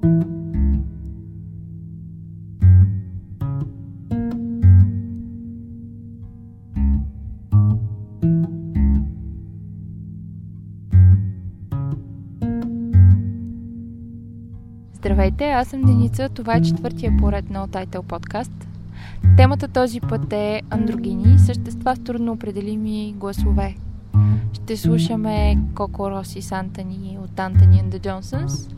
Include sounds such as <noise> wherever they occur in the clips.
Здравейте, аз съм Деница, това е четвъртия поред на Title подкаст. Темата този път е андрогини, същества с трудно определими гласове – ще слушаме Коко Роси с Антони от Anthony and the Johnsons,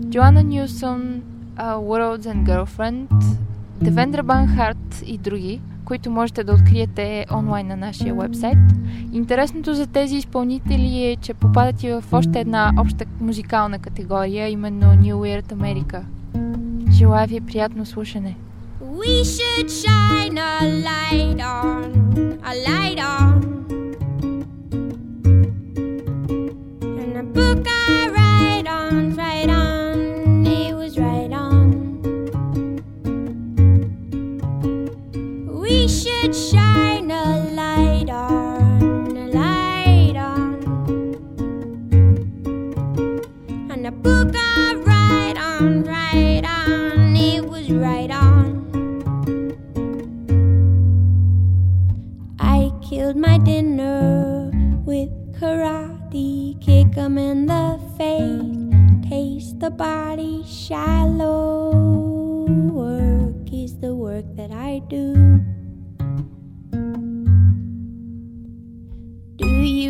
Joanna Нюсън, Worlds and Girlfriend, Девендра Банхарт и други, които можете да откриете онлайн на нашия вебсайт. Интересното за тези изпълнители е, че попадат и в още една обща музикална категория, именно New Weird America. Желая ви приятно слушане! We should shine a light on, a light on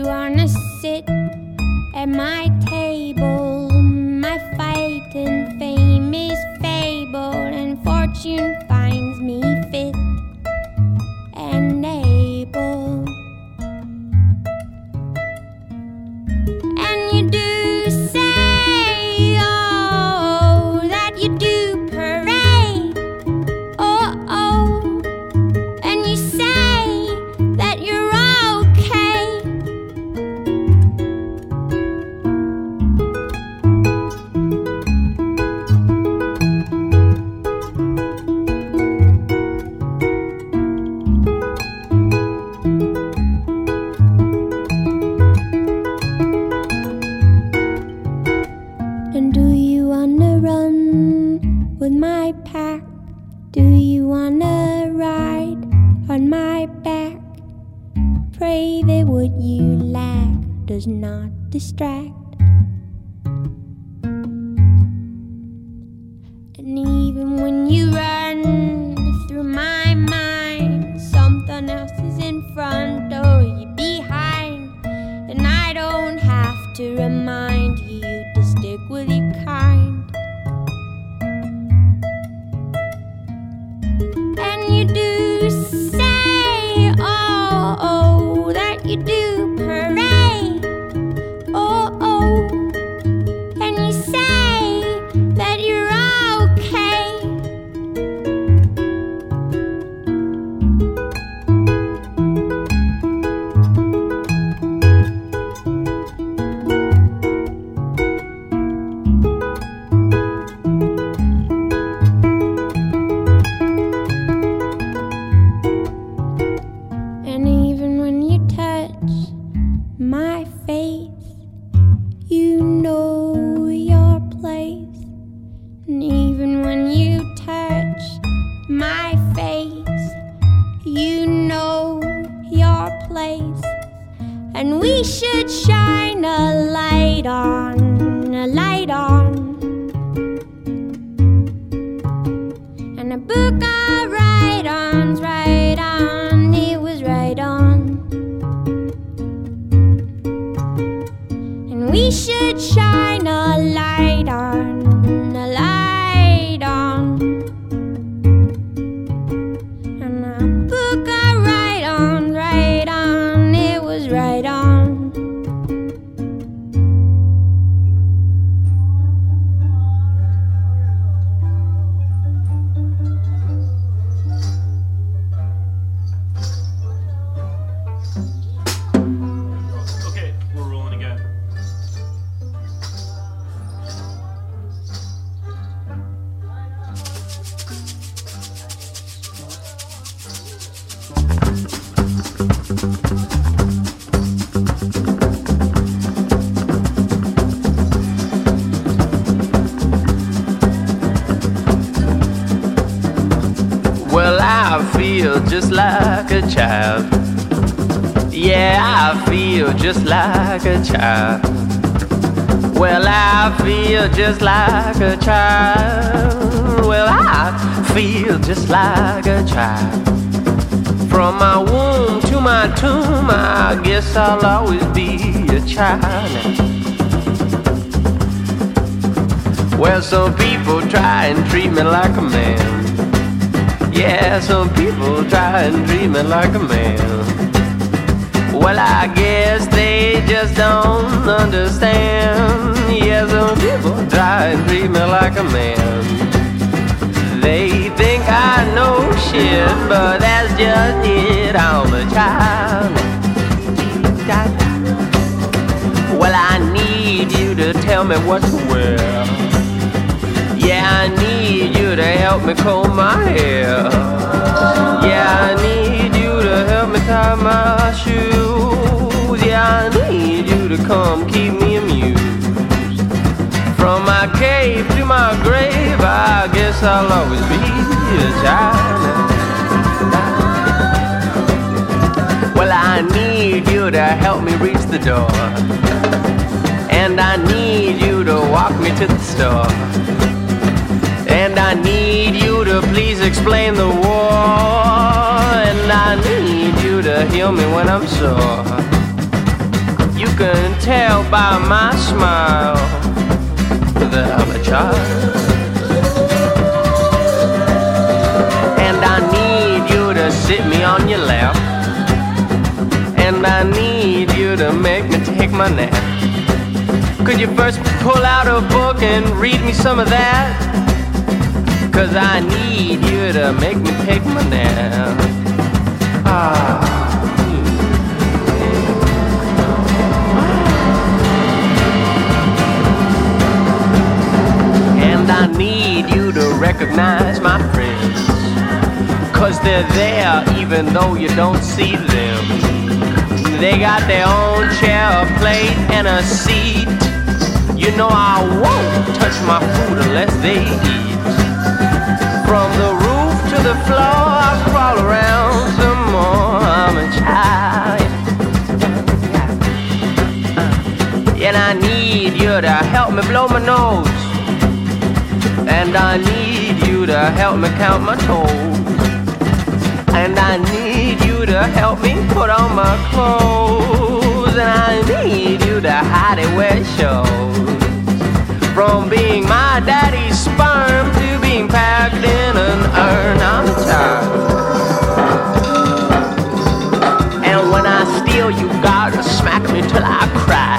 wanna sit at my table? My fight and fame is fabled and fortune. I feel just like a child. Yeah, I feel just like a child. Well, I feel just like a child. Well, I feel just like a child. From my womb to my tomb, I guess I'll always be a child. Well, some people try and treat me like a man. Yeah, some people try and treat me like a man. Well, I guess they just don't understand. Yeah, some people try and treat me like a man. They think I know shit, but that's just it. I'm a child. Well, I need you to tell me what to wear. I need you to help me comb my hair. Yeah, I need you to help me tie my shoes. Yeah, I need you to come keep me amused. From my cave to my grave, I guess I'll always be a child. Well, I need you to help me reach the door. And I need you to walk me to the store. I need you to please explain the war. And I need you to heal me when I'm sore. You can tell by my smile that I'm a child. And I need you to sit me on your lap. And I need you to make me take my nap. Could you first pull out a book and read me some of that? Cause I need you to make me take my nap. Ah. And I need you to recognize my friends. Cause they're there even though you don't see them. They got their own chair, a plate, and a seat. You know I won't touch my food unless they eat. From the roof to the floor, I crawl around some more. I'm a child. And I need you to help me blow my nose. And I need you to help me count my toes. And I need you to help me put on my clothes. And I need you to hide it where it shows. From being my daddy's sperm to being packed in an urn, I'm child. And when I steal, you gotta smack me till I cry.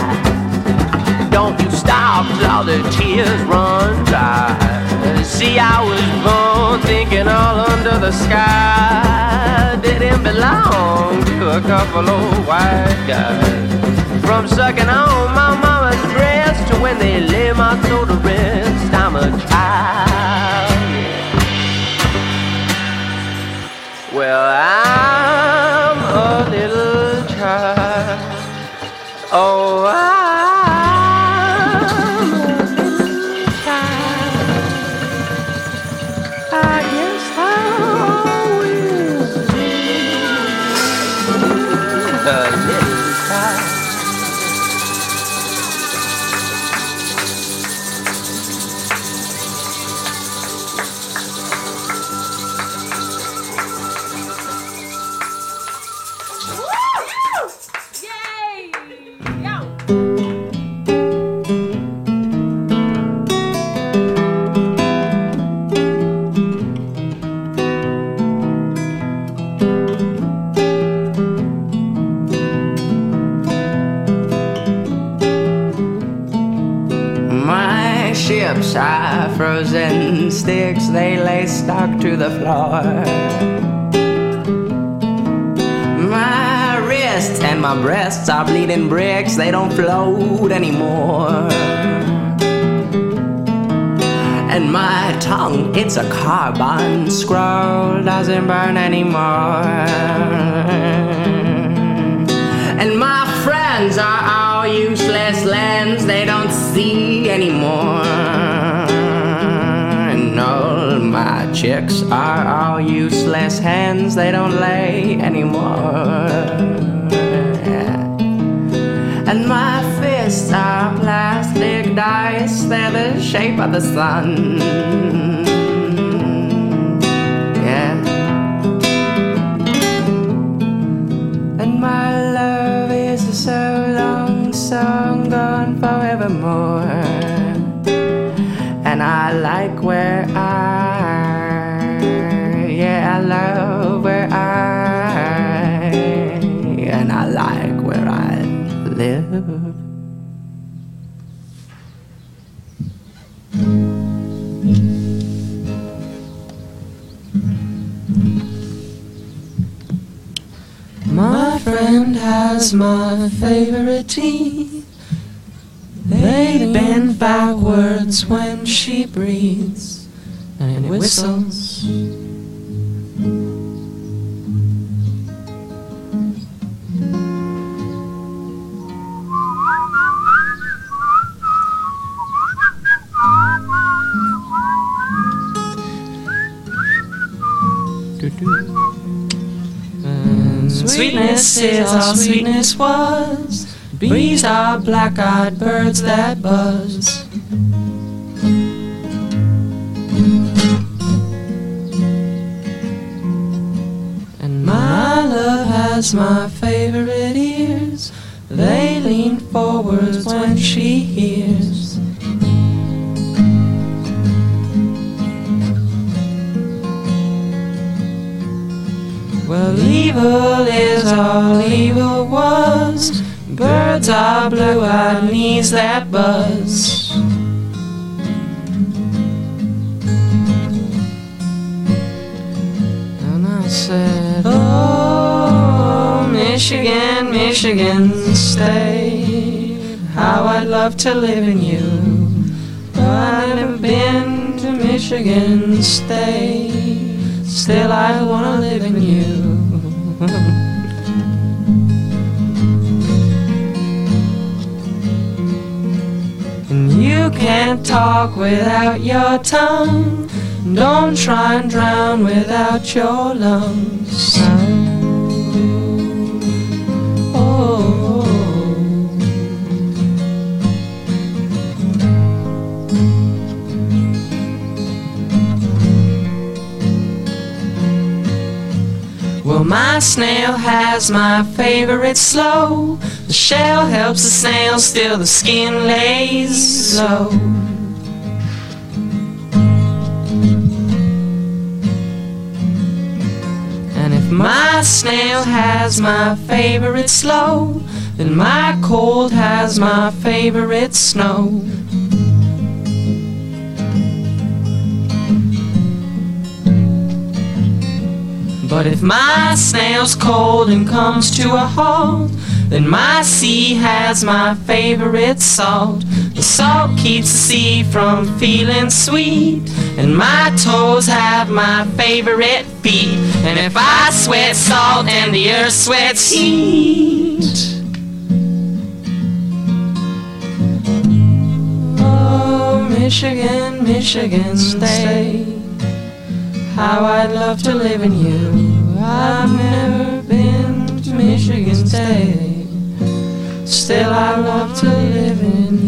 Don't you stop till all the tears run dry. See, I was born thinking all under the sky didn't belong to a couple of white guys. From sucking on my mama's breast when they lay my soul to rest, I'm a child. Well, I'm sticks, they lay stuck to the floor. My wrists and my breasts are bleeding bricks, they don't float anymore. And my tongue, it's a carbon scroll, doesn't burn anymore. And my friends are all useless lens they don't see anymore. My chicks are all useless hens, they don't lay anymore. And my fists are plastic dice, they're the shape of the sun. And my love is a so long song gone forevermore. And I like where I, has my favorite teeth. They bend backwards when she breathes and it whistles. And sweetness is all sweetness was. Bees are black-eyed birds that buzz. And my love has my favorite ears. They lean forwards when she hears. Evil is all evil was. Birds are blue-eyed knees that buzz. And I said, Oh, Michigan, Michigan, stay. How I'd love to live in you. I've been to Michigan, stay. Still, I wanna live in you. <laughs> And you can't talk without your tongue. Don't try and drown without your lungs. My snail has my favorite slow. The shell helps the snail, still the skin lays low. And if my snail has my favorite slow, then my cold has my favorite snow. But if my snail's cold and comes to a halt, then my sea has my favorite salt. The salt keeps the sea from feeling sweet, and my toes have my favorite feet. And if I sweat salt and the earth sweats heat. Oh, Michigan, Michigan, stay. How I'd love to live in you. I've never been to Michigan State. Still, I love to live in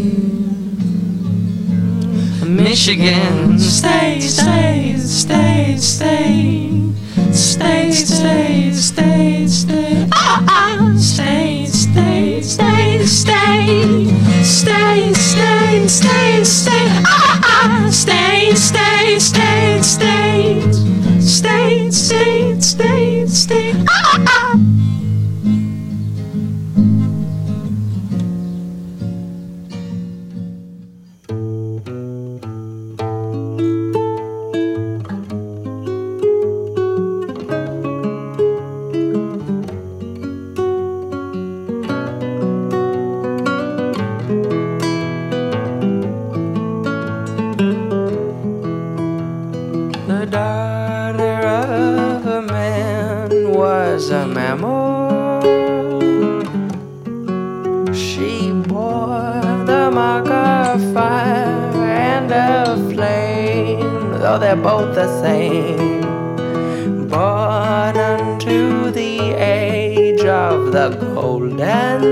you. Michigan State, stay, stay, stay. Stay, stay, stay, stay. Ah, ah. Stay, stay, stay, stay. Stay, stay, stay, stay. Ah, ah. Stay, stay, stay, stay. The golden.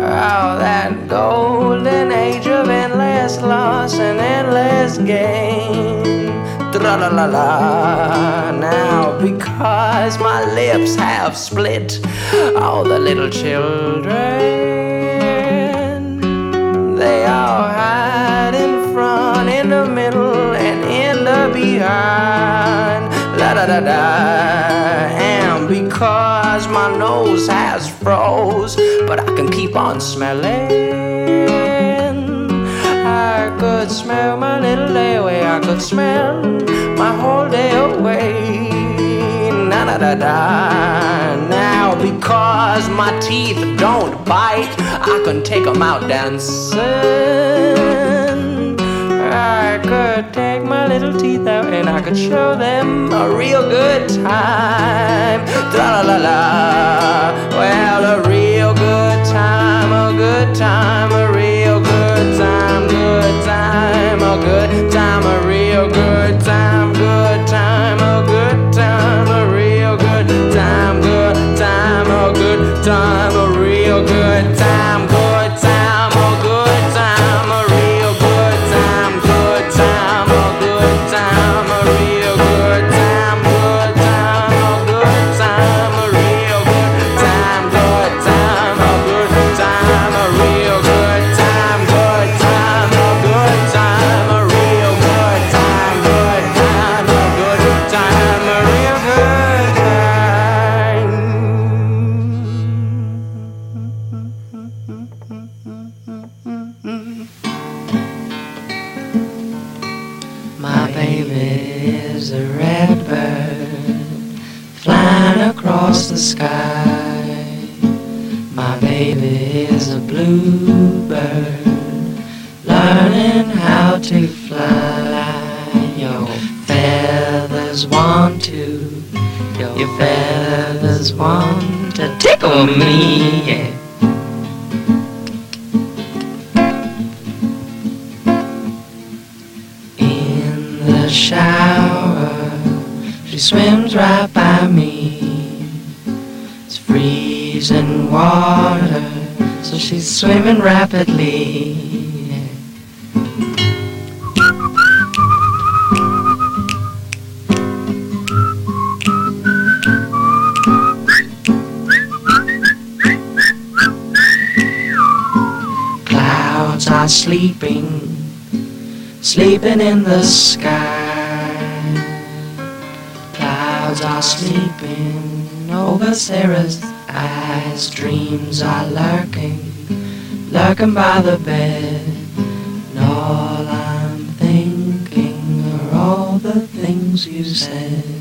Oh, that golden age of endless loss and endless gain. Tra la la la. Now, because my lips have split, all the little children, they all hide in front, in the middle, and in the behind. La da da da. My nose has froze, but I can keep on smelling. I could smell my little day away. I could smell my whole day away. Na da da da. Now, because my teeth don't bite, I can take 'em out dancing. I could my little teeth out and I could show them a real good time. Tra la la la. Well, a real good time, a good time, a real good time, good time, a good time, a real good time, good time, a good time, a real good time, good time, a good time, a real good time, to tickle me. In the shower. She swims right by me. It's freezing water, so she's swimming rapidly. Sleeping sleeping in the sky. Clouds are sleeping over Sarah's eyes. Dreams are lurking, lurking by the bed. And all I'm thinking are all the things you said.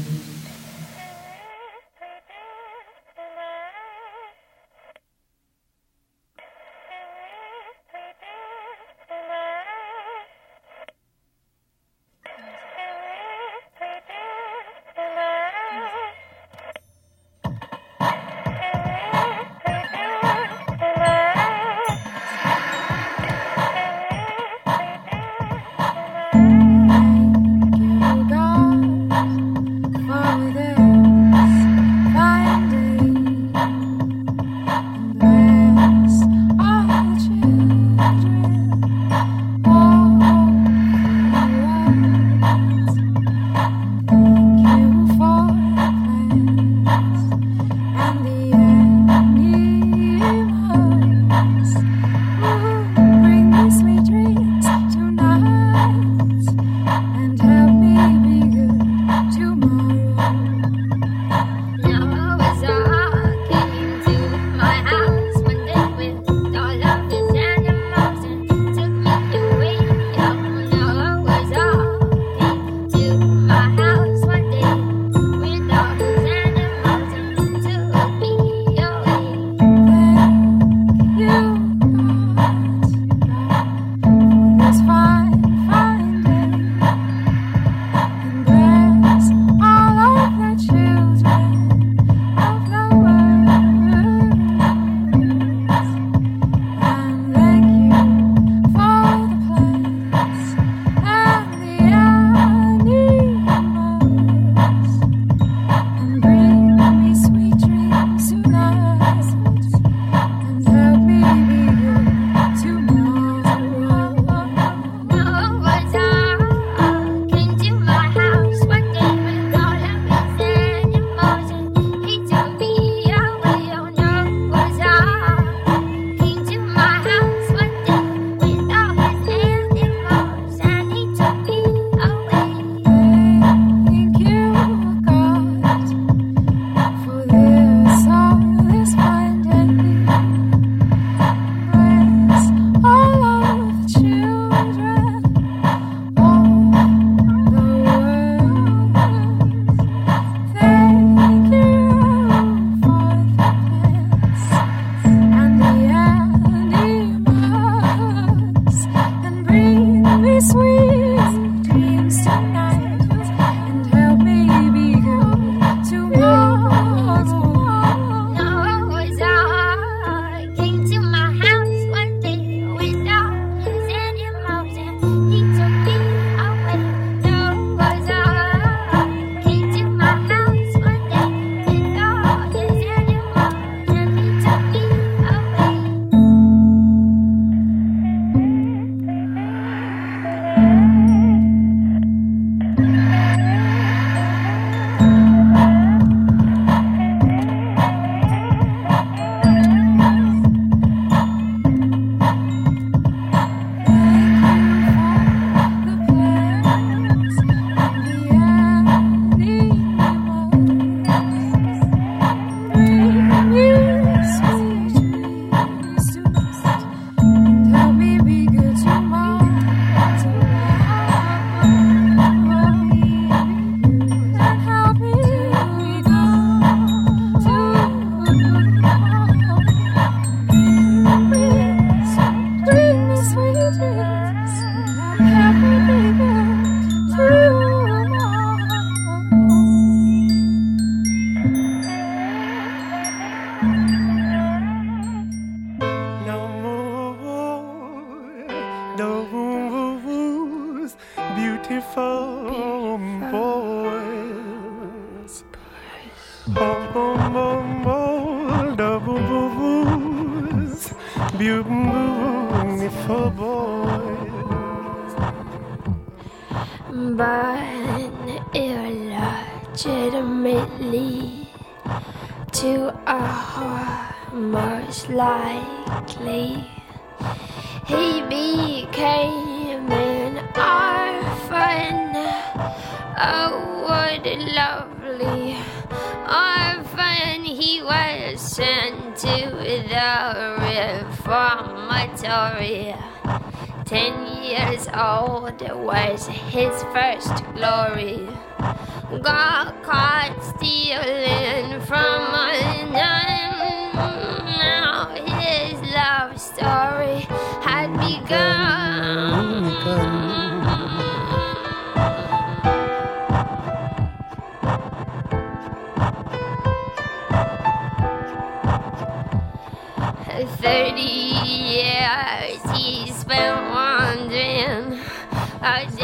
¿sabes?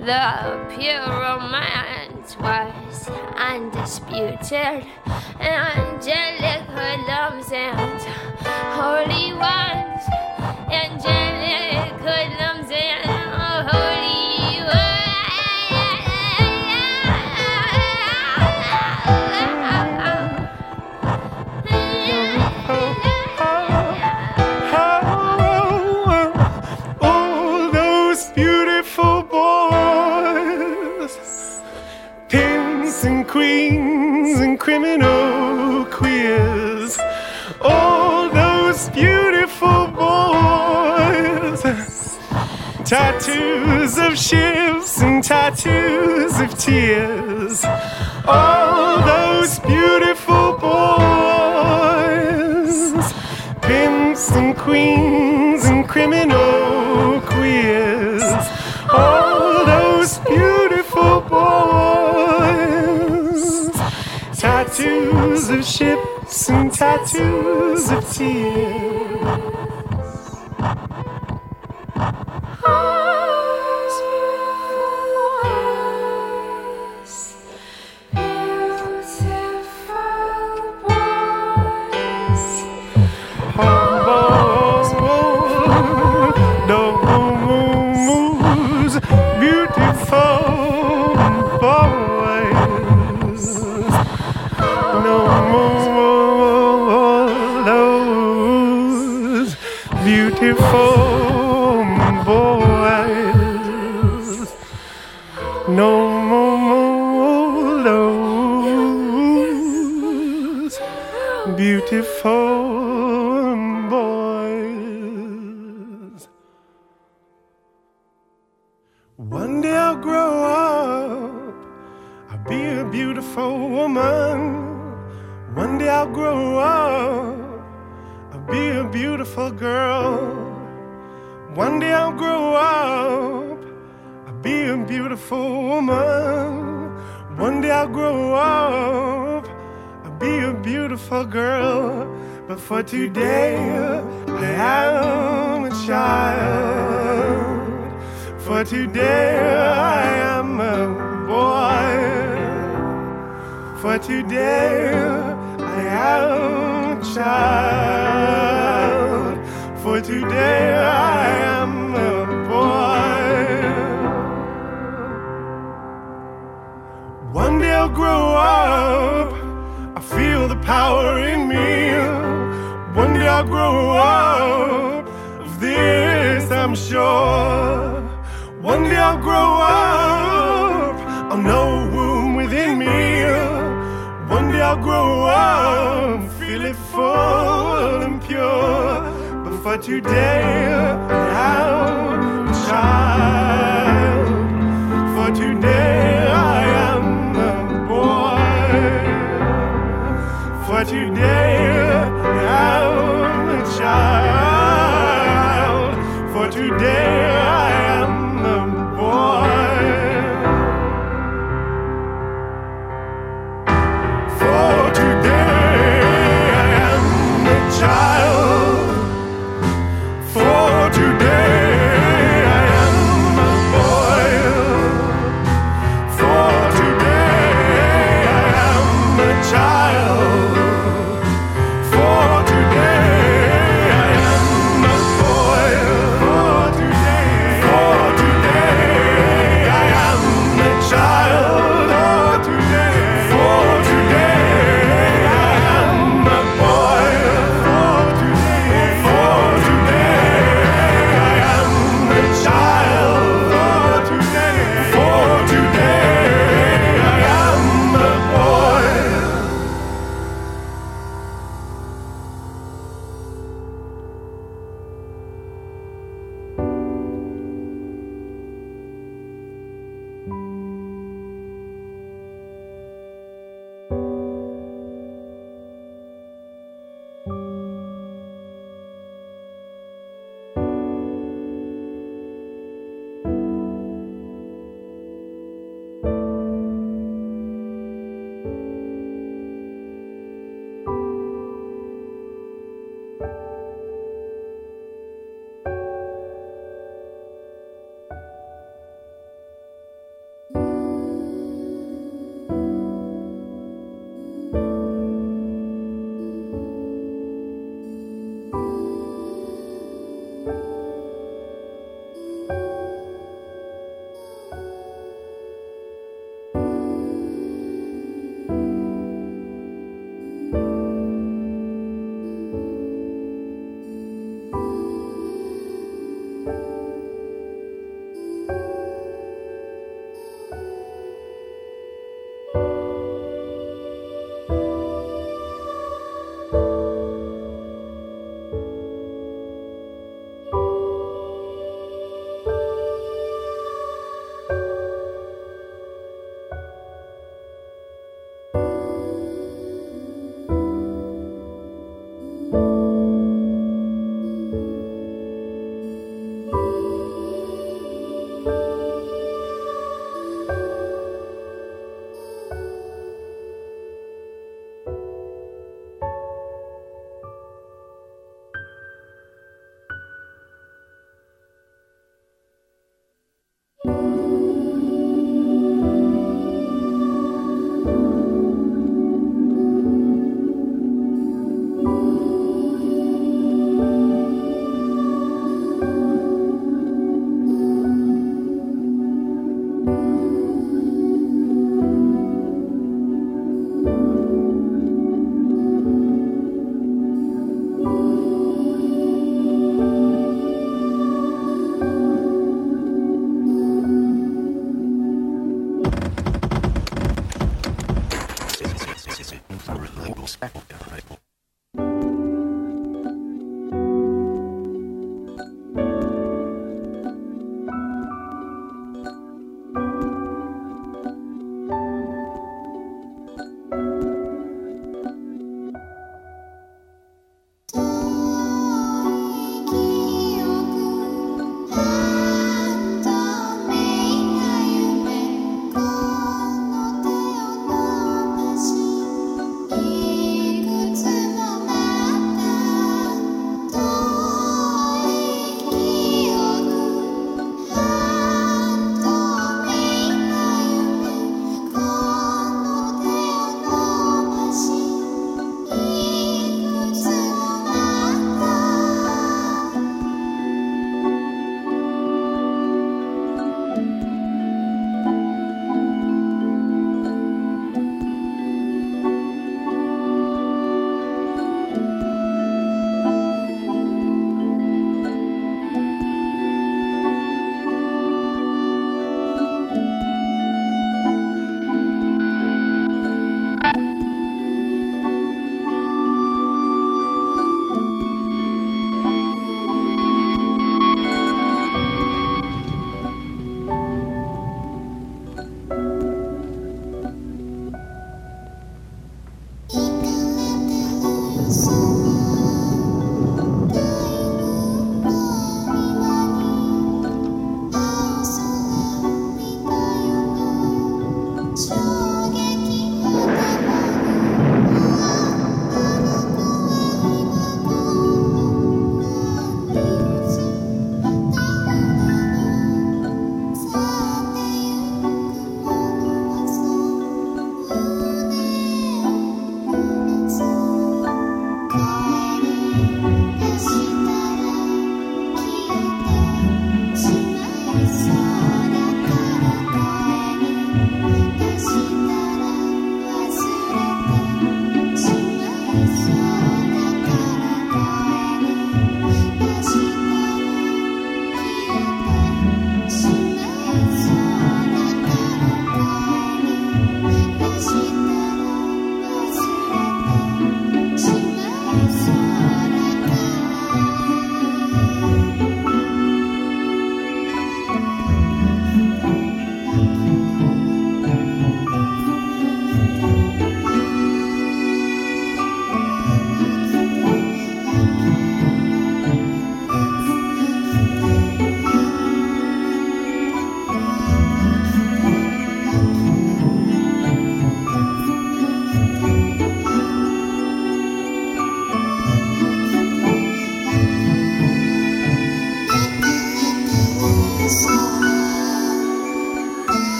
The pure romance was undisputed. Angelic tears. All those beautiful boys, pimps and queens and criminal queers. All those beautiful boys, tattoos of ships and tattoos of tears. Beautiful